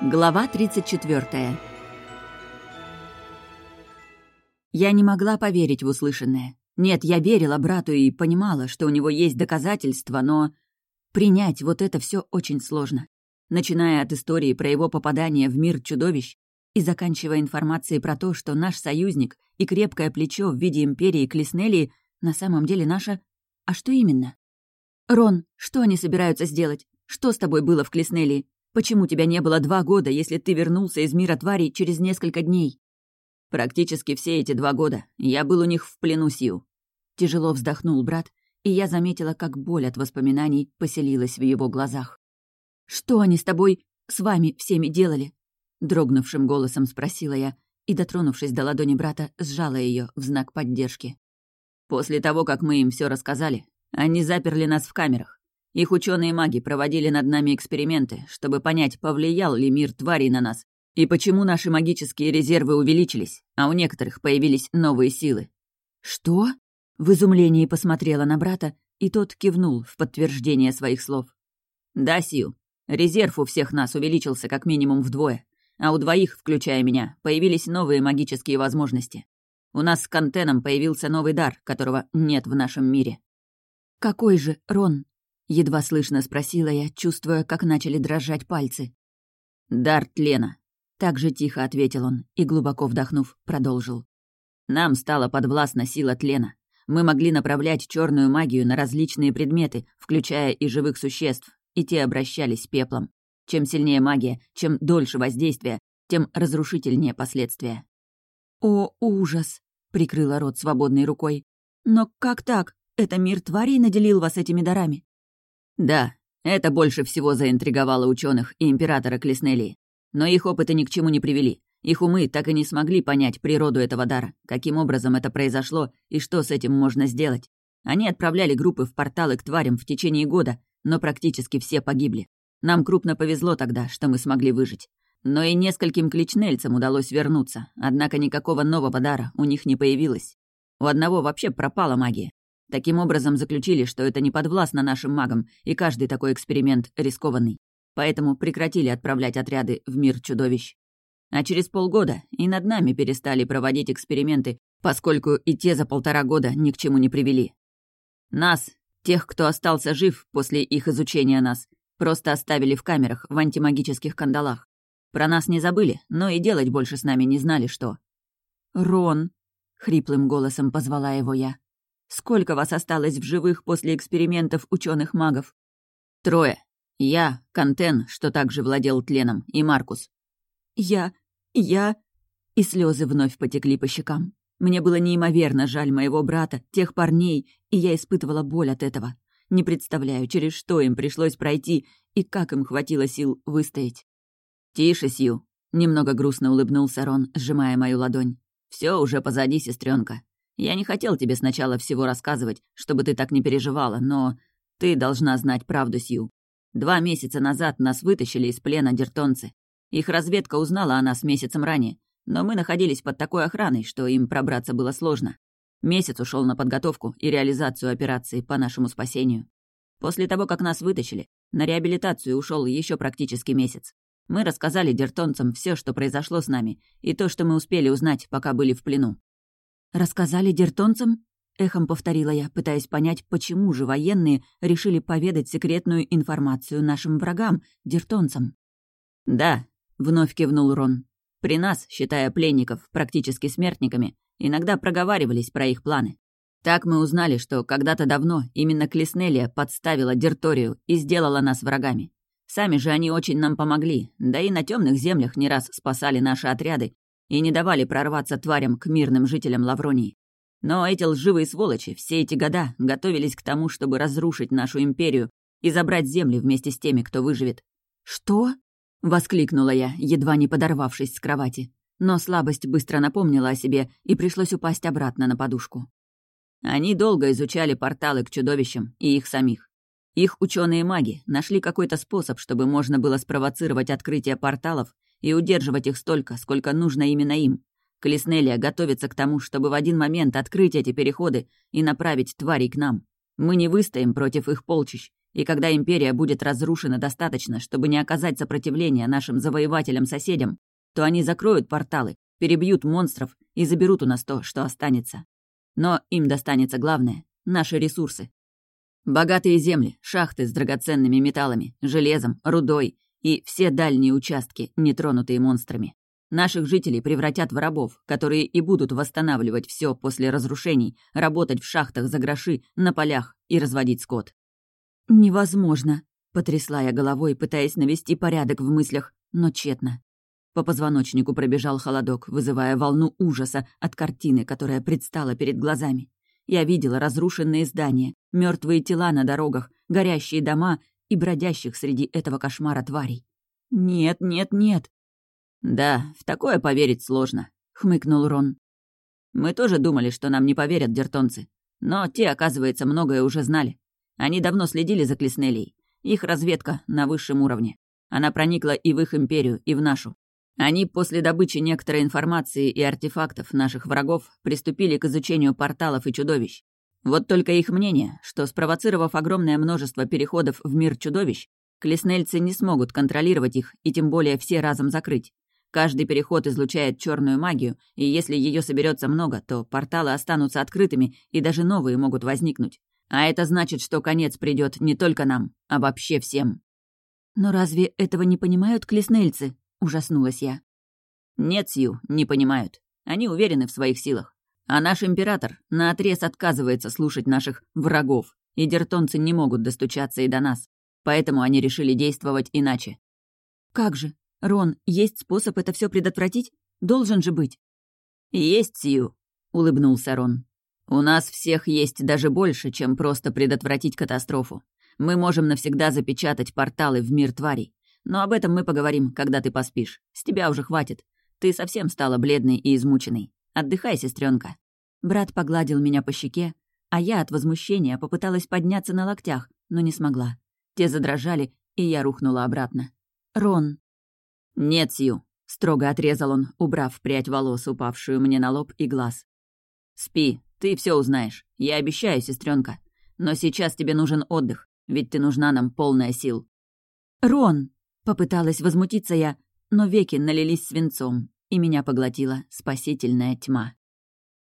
Глава 34 Я не могла поверить в услышанное. Нет, я верила брату и понимала, что у него есть доказательства, но... Принять вот это все очень сложно. Начиная от истории про его попадание в мир чудовищ и заканчивая информацией про то, что наш союзник и крепкое плечо в виде империи Клеснелии на самом деле наша... А что именно? «Рон, что они собираются сделать? Что с тобой было в Клеснелии? Почему тебя не было два года, если ты вернулся из мира тварей через несколько дней?» «Практически все эти два года я был у них в плену Сью». Тяжело вздохнул брат, и я заметила, как боль от воспоминаний поселилась в его глазах. «Что они с тобой, с вами всеми делали?» Дрогнувшим голосом спросила я и, дотронувшись до ладони брата, сжала ее в знак поддержки. После того, как мы им все рассказали, они заперли нас в камерах. Их ученые-маги проводили над нами эксперименты, чтобы понять, повлиял ли мир тварей на нас, и почему наши магические резервы увеличились, а у некоторых появились новые силы. «Что?» В изумлении посмотрела на брата, и тот кивнул в подтверждение своих слов. «Да, Сью, резерв у всех нас увеличился как минимум вдвое, а у двоих, включая меня, появились новые магические возможности. У нас с Кантеном появился новый дар, которого нет в нашем мире. «Какой же, Рон?» — едва слышно спросила я, чувствуя, как начали дрожать пальцы. «Дар тлена», — так же тихо ответил он и, глубоко вдохнув, продолжил. «Нам стала подвластна сила тлена. Мы могли направлять черную магию на различные предметы, включая и живых существ, и те обращались пеплом. Чем сильнее магия, чем дольше воздействия, тем разрушительнее последствия». «О, ужас!» — прикрыла рот свободной рукой. «Но как так? Это мир тварей наделил вас этими дарами?» «Да, это больше всего заинтриговало ученых и императора Клеснелии. Но их опыты ни к чему не привели. Их умы так и не смогли понять природу этого дара, каким образом это произошло и что с этим можно сделать. Они отправляли группы в порталы к тварям в течение года, но практически все погибли. Нам крупно повезло тогда, что мы смогли выжить. Но и нескольким кличнельцам удалось вернуться, однако никакого нового дара у них не появилось. У одного вообще пропала магия, Таким образом заключили, что это не подвластно нашим магам, и каждый такой эксперимент рискованный. Поэтому прекратили отправлять отряды в мир чудовищ. А через полгода и над нами перестали проводить эксперименты, поскольку и те за полтора года ни к чему не привели. Нас, тех, кто остался жив после их изучения нас, просто оставили в камерах в антимагических кандалах. Про нас не забыли, но и делать больше с нами не знали, что. «Рон», — хриплым голосом позвала его я. Сколько вас осталось в живых после экспериментов ученых магов Трое. Я, Кантен, что также владел тленом, и Маркус. Я... я... И слезы вновь потекли по щекам. Мне было неимоверно жаль моего брата, тех парней, и я испытывала боль от этого. Не представляю, через что им пришлось пройти и как им хватило сил выстоять. «Тише, Сью», — немного грустно улыбнулся Рон, сжимая мою ладонь. Все уже позади, сестренка. Я не хотел тебе сначала всего рассказывать, чтобы ты так не переживала, но ты должна знать правду, Сью. Два месяца назад нас вытащили из плена дертонцы. Их разведка узнала о нас месяцем ранее, но мы находились под такой охраной, что им пробраться было сложно. Месяц ушел на подготовку и реализацию операции по нашему спасению. После того, как нас вытащили, на реабилитацию ушел еще практически месяц. Мы рассказали дертонцам все, что произошло с нами, и то, что мы успели узнать, пока были в плену. «Рассказали дертонцам?» — эхом повторила я, пытаясь понять, почему же военные решили поведать секретную информацию нашим врагам, дертонцам. «Да», — вновь кивнул Рон. «При нас, считая пленников практически смертниками, иногда проговаривались про их планы. Так мы узнали, что когда-то давно именно Клеснелия подставила Дерторию и сделала нас врагами. Сами же они очень нам помогли, да и на темных землях не раз спасали наши отряды и не давали прорваться тварям к мирным жителям Лавронии. Но эти лживые сволочи все эти года готовились к тому, чтобы разрушить нашу империю и забрать земли вместе с теми, кто выживет. «Что?» — воскликнула я, едва не подорвавшись с кровати. Но слабость быстро напомнила о себе, и пришлось упасть обратно на подушку. Они долго изучали порталы к чудовищам и их самих. Их ученые маги нашли какой-то способ, чтобы можно было спровоцировать открытие порталов и удерживать их столько, сколько нужно именно им. Клеснелия готовится к тому, чтобы в один момент открыть эти переходы и направить тварей к нам. Мы не выстоим против их полчищ, И когда Империя будет разрушена достаточно, чтобы не оказать сопротивления нашим завоевателям-соседям, то они закроют порталы, перебьют монстров и заберут у нас то, что останется. Но им достанется главное — наши ресурсы. Богатые земли, шахты с драгоценными металлами, железом, рудой и все дальние участки, не тронутые монстрами. Наших жителей превратят в рабов, которые и будут восстанавливать все после разрушений, работать в шахтах за гроши, на полях и разводить скот. «Невозможно», — потрясла я головой, пытаясь навести порядок в мыслях, но тщетно. По позвоночнику пробежал холодок, вызывая волну ужаса от картины, которая предстала перед глазами. Я видела разрушенные здания, мертвые тела на дорогах, горящие дома и бродящих среди этого кошмара тварей. «Нет, нет, нет!» «Да, в такое поверить сложно», — хмыкнул Рон. «Мы тоже думали, что нам не поверят дертонцы. Но те, оказывается, многое уже знали. Они давно следили за Клеснелей. Их разведка на высшем уровне. Она проникла и в их империю, и в нашу. Они после добычи некоторой информации и артефактов наших врагов приступили к изучению порталов и чудовищ. Вот только их мнение, что спровоцировав огромное множество переходов в мир чудовищ, клеснельцы не смогут контролировать их и тем более все разом закрыть. Каждый переход излучает черную магию, и если ее соберется много, то порталы останутся открытыми, и даже новые могут возникнуть. А это значит, что конец придет не только нам, а вообще всем. Но разве этого не понимают клеснельцы? Ужаснулась я. Нет, Сью, не понимают. Они уверены в своих силах. А наш император наотрез отказывается слушать наших врагов, и дертонцы не могут достучаться и до нас. Поэтому они решили действовать иначе. Как же? Рон, есть способ это все предотвратить? Должен же быть. Есть, Сью, улыбнулся Рон. У нас всех есть даже больше, чем просто предотвратить катастрофу. Мы можем навсегда запечатать порталы в мир тварей. Но об этом мы поговорим, когда ты поспишь. С тебя уже хватит. Ты совсем стала бледной и измученной. Отдыхай, сестренка. Брат погладил меня по щеке, а я от возмущения попыталась подняться на локтях, но не смогла. Те задрожали, и я рухнула обратно. «Рон!» «Нет, Сью!» — строго отрезал он, убрав прядь волос, упавшую мне на лоб и глаз. «Спи, ты все узнаешь. Я обещаю, сестренка. Но сейчас тебе нужен отдых, ведь ты нужна нам полная сил». «Рон!» — попыталась возмутиться я, но веки налились свинцом, и меня поглотила спасительная тьма.